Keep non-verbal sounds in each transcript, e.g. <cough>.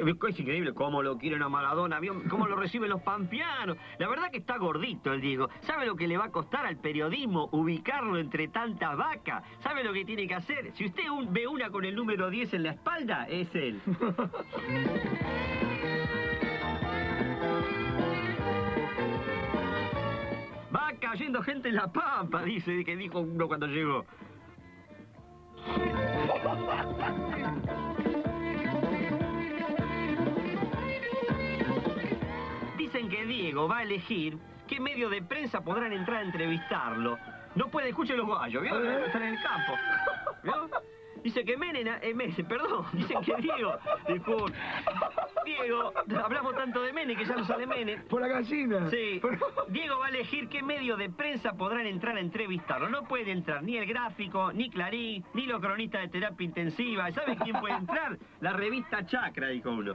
Es increíble cómo lo quieren a Maradona, cómo lo reciben los pampeanos. La verdad que está gordito el Diego. ¿Sabe lo que le va a costar al periodismo ubicarlo entre tantas vacas? ¿Sabe lo que tiene que hacer? Si usted ve una con el número 10 en la espalda, es él. <laughs> Va cayendo gente en la pampa, dice, que dijo uno cuando llegó. Va a elegir qué medio de prensa podrán entrar a entrevistarlo. No puede, escuchar los gallos, ¿vio? Están en el campo. <laughs> ¿Vio? Dice que Menem, eh, perdón, <laughs> dicen que Diego, disculpe. Diego, hablamos tanto de Menem que ya no sale Menem. Por la gallina. Sí. Diego va a elegir qué medio de prensa podrán entrar a entrevistarlo. No puede entrar ni el gráfico, ni Clarín, ni los cronistas de terapia intensiva. ¿Sabe quién puede entrar? La revista Chacra, dijo uno.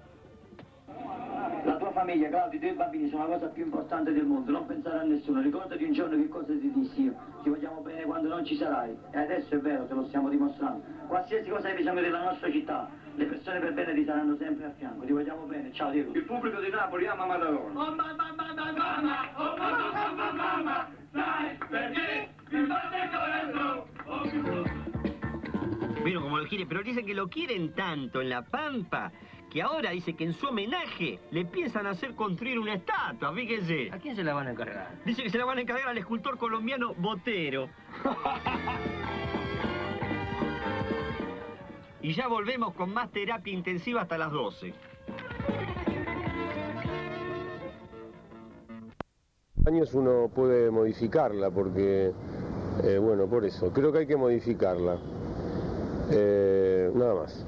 La tua famiglia, Claudio, i tuoi bambini sono la cosa più importante del mondo, non pensare a nessuno, ricordati un giorno che cosa ti dissi io, ti vogliamo bene quando non ci sarai, e adesso è vero, te lo stiamo dimostrando. Qualsiasi cosa hai bisogno della nostra città, le persone per bene ti saranno sempre a fianco, ti vogliamo bene, ciao Diego. Il pubblico di Napoli ama Maradona. Oh mamma, mamma, mamma, oh mamma, mamma, mamma, sai perché mi batte il corazón, oh Bueno, como lo quiere, pero dicen que lo quieren tanto en La Pampa que ahora dice que en su homenaje le piensan hacer construir una estatua, fíjese. ¿A quién se la van a encargar? Dice que se la van a encargar al escultor colombiano Botero. y ya volvemos con más terapia intensiva hasta las 12. años uno puede modificarla porque, eh, bueno, por eso, creo que hay que modificarla. Eh, nada más.